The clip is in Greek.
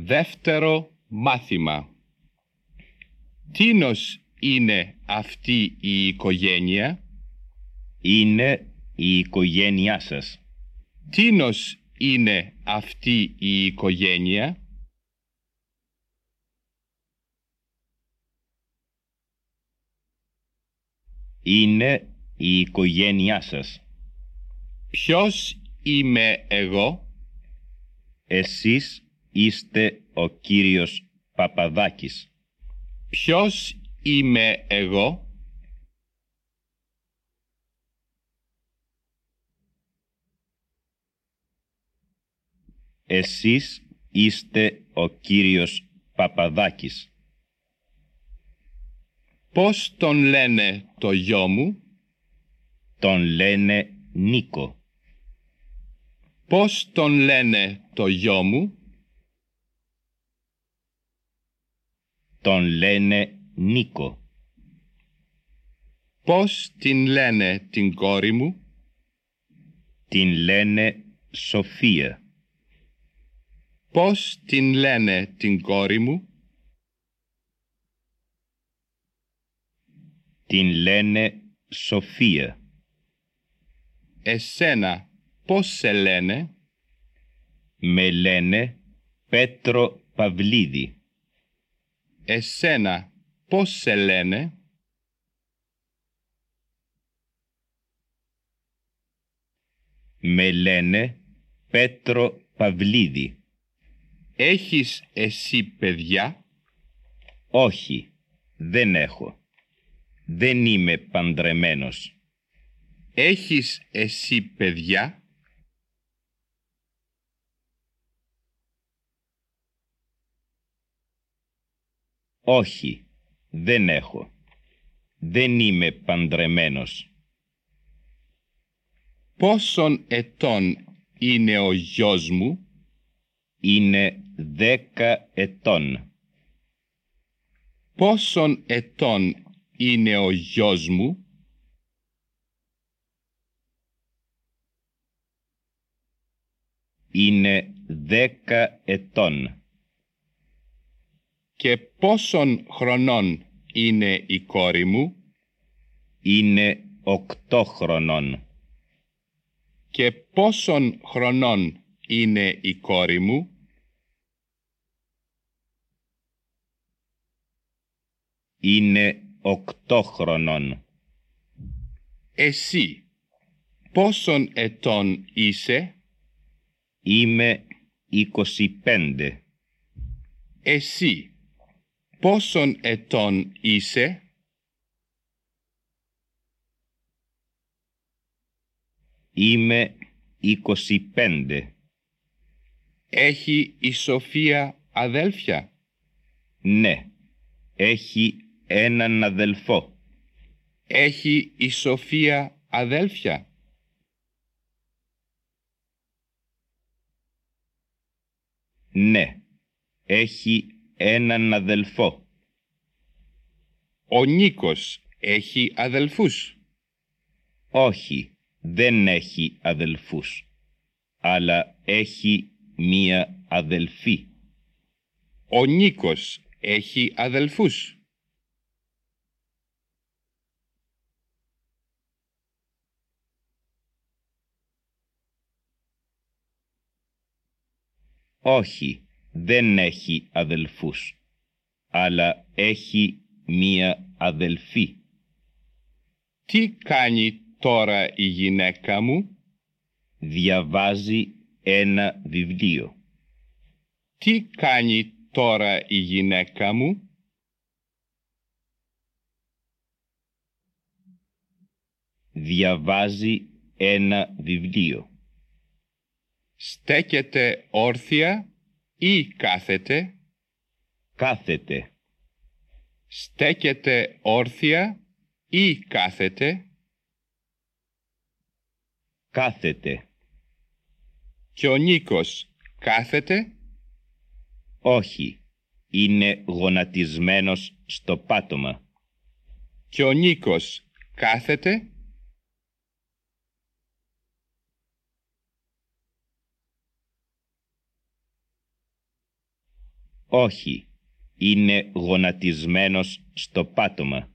Δεύτερο μάθημα. Τίνος είναι αυτή η οικογένεια; Είναι η οικογένειά σας. Τίνος είναι αυτή η οικογένεια; Είναι η οικογένειά σας. Ποιος είμαι εγώ; Εσείς είστε ο κύριος Παπαδάκης. Ποιος είμαι εγώ; Εσείς είστε ο κύριος Παπαδάκης. Πώς τον λένε το γιο μου; Τον λένε Νίκο. Πώς τον λένε το γιο μου; Τον λένε Νίκο. Πώς την λένε την κόρη μου; Την λένε Σοφία. Πώς την λένε την κόρη μου; Την λένε Σοφία. Εσένα πώς σε λένε; Με λένε Πέτρο Παυλίδη. Εσένα πώς σε λένε; Με λένε Πέτρο Παυλίδη. Έχεις εσύ παιδιά; Όχι, δεν έχω. Δεν είμαι παντρεμένος. Έχεις εσύ παιδιά; Όχι, δεν έχω. Δεν είμαι παντρεμένος. Πόσων ετών είναι ο γιος μου; Είναι δέκα ετών. Πόσων ετών είναι ο γιος μου; Είναι δέκα ετών. Και πόσων χρονών είναι η κόρη μου; Είναι οκτώ χρονών. Και πόσων χρονών είναι η κόρη μου; Είναι οκτώ χρονών. Εσύ πόσων ετών είσαι; Είμαι είκοσι πέντε. Εσύ πόσων ετών είσαι; Είμαι είκοσι πέντε. Έχει η Σοφία αδέλφια; Ναι, έχει έναν αδελφό. Έχει η Σοφία αδέλφια; Ναι, έχει έναν αδελφό. Ο Νίκος έχει αδελφούς; Όχι, δεν έχει αδελφούς, αλλά έχει μία αδελφή. Ο Νίκος έχει αδελφούς; Όχι, δεν έχει αδελφούς, αλλά έχει μία αδελφή. Τι κάνει τώρα η γυναίκα μου; Διαβάζει ένα βιβλίο. Τι κάνει τώρα η γυναίκα μου; Διαβάζει ένα βιβλίο. Στέκεται όρθια ή κάθεται. Κάθεται. Στέκεται όρθια ή κάθεται. Κάθεται. Και ο Νίκος κάθεται. Όχι. Είναι γονατισμένος στο πάτωμα. Και ο Νίκος κάθεται. Όχι, είναι γονατισμένος στο πάτωμα.